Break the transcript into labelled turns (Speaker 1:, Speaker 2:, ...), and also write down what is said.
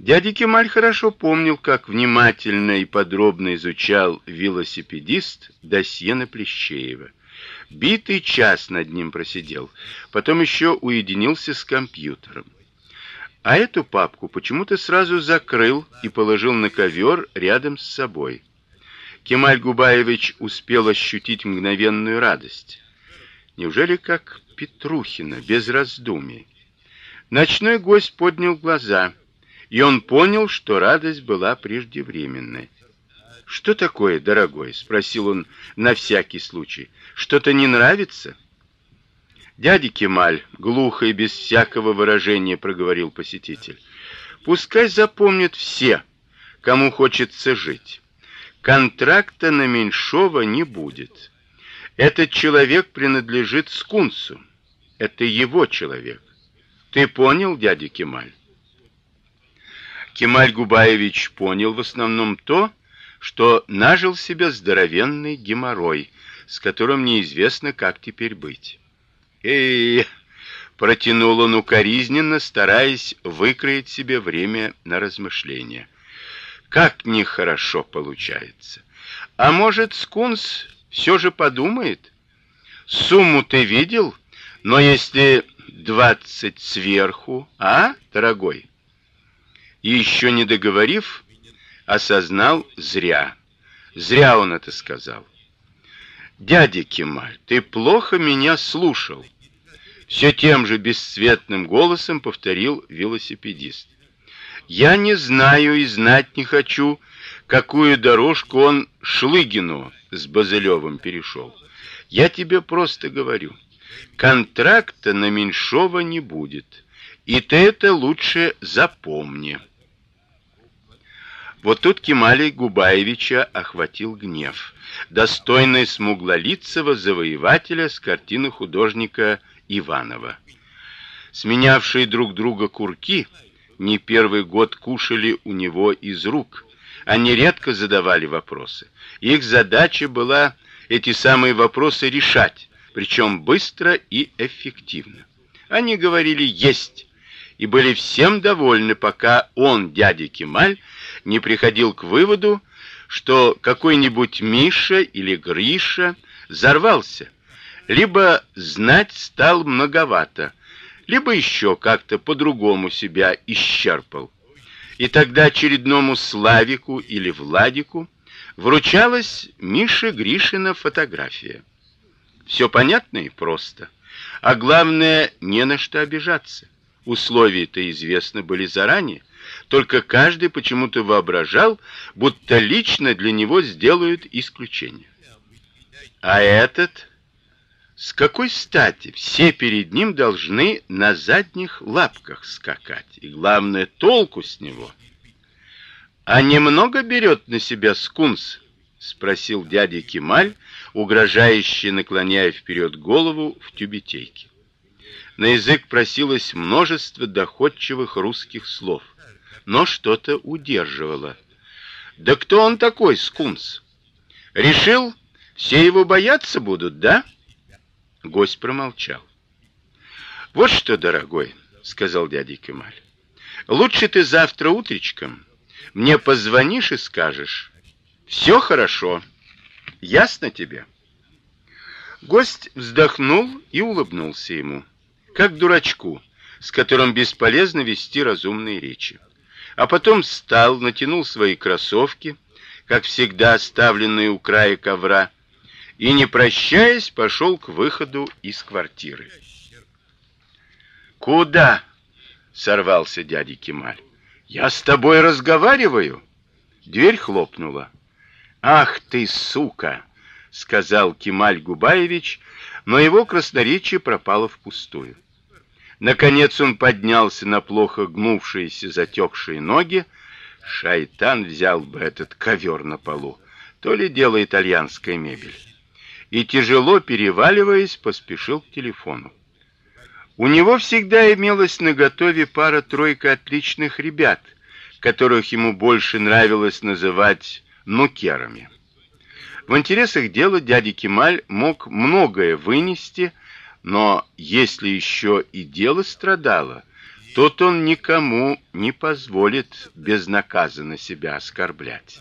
Speaker 1: Дядя Кемаль хорошо помнил, как внимательно и подробно изучал велосипедист досье на Плещеева. Битый час над ним просидел, потом еще уединился с компьютером. А эту папку почему-то сразу закрыл и положил на ковер рядом с собой. Кемаль Губаевич успел ощутить мгновенную радость. Неужели как Петрухина, без раздумий? Ночной гость поднял глаза, и он понял, что радость была преждевременной. Что такое, дорогой, спросил он на всякий случай. Что-то не нравится? Дядя Кемаль глухо и без всякого выражения проговорил посетитель. Пускай запомнят все, кому хочется жить. Контракта на Меньшова не будет. Этот человек принадлежит Скунсу. Это его человек. Ты понял, дядя Кемаль? Кемаль Губаевич понял в основном то, что нажил себе здоровенный геморрой, с которым неизвестно, как теперь быть. Эй, протянул он укоризненно, стараясь выкроить себе время на размышления. Как нехорошо получается. А может, Скунс все же подумает? Сумму ты видел? Но если двадцать сверху, а, дорогой? И еще не договорив, осознал зря. Зря он это сказал. Дядя Кемаль, ты плохо меня слушал. Все тем же бесцветным голосом повторил велосипедист. Я не знаю и знать не хочу, какую дорожку он Шлыгину с Базелёвым перешел. Я тебе просто говорю, контракта на Меньшова не будет. И ты это лучше запомни. Вот тут Кемалей Губаевича охватил гнев, достойный смуглолицего завоевателя с картины художника Иванова. Сменявшие друг друга курки не первый год кушали у него из рук. Они редко задавали вопросы. Их задача была эти самые вопросы решать, причем быстро и эффективно. Они говорили есть и были всем довольны, пока он, дядя Кемаль, не приходил к выводу, что какой-нибудь Миша или Гриша взорвался, либо знать стал многовато, либо еще как-то по-другому себя исчерпал. И тогда очередному Славику или Владику вручалась Мише Гришина фотография. Все понятно и просто. А главное, не на что обижаться. Условия-то известны были заранее. Только каждый почему-то воображал, будто лично для него сделают исключение. А этот с какой стати все перед ним должны на задних лапках скакать? И главное, толку с него. А немного берет на себя скунс, спросил дядя Кемаль, угрожающе наклоняя вперед голову в тюбетейке. На язык просилось множество доходчивых русских слов но что-то удерживало. Да кто он такой, скунс? Решил, все его бояться будут, да? Гость промолчал. Вот что, дорогой, сказал дядя Кемаль. Лучше ты завтра утречком мне позвонишь и скажешь: все хорошо. Ясно тебе? Гость вздохнул и улыбнулся ему, как дурачку, с которым бесполезно вести разумные речи а потом встал, натянул свои кроссовки, как всегда оставленные у края ковра, и не прощаясь, пошел к выходу из квартиры. Куда? сорвался дядя Кемаль. Я с тобой разговариваю. Дверь хлопнула. Ах ты, сука, сказал Кемаль Губаевич, но его красноречие пропало впустую. Наконец он поднялся на плохо гнувшиеся затекшие ноги. Шайтан взял бы этот ковер на полу, то ли дело итальянская мебель. И тяжело переваливаясь, поспешил к телефону. У него всегда имелась наготове пара-тройка отличных ребят, которых ему больше нравилось называть нукерами. В интересах дела дядя Кемаль мог многое вынести, но если еще и дело страдало, Тут он никому не позволит безнаказанно себя оскорблять.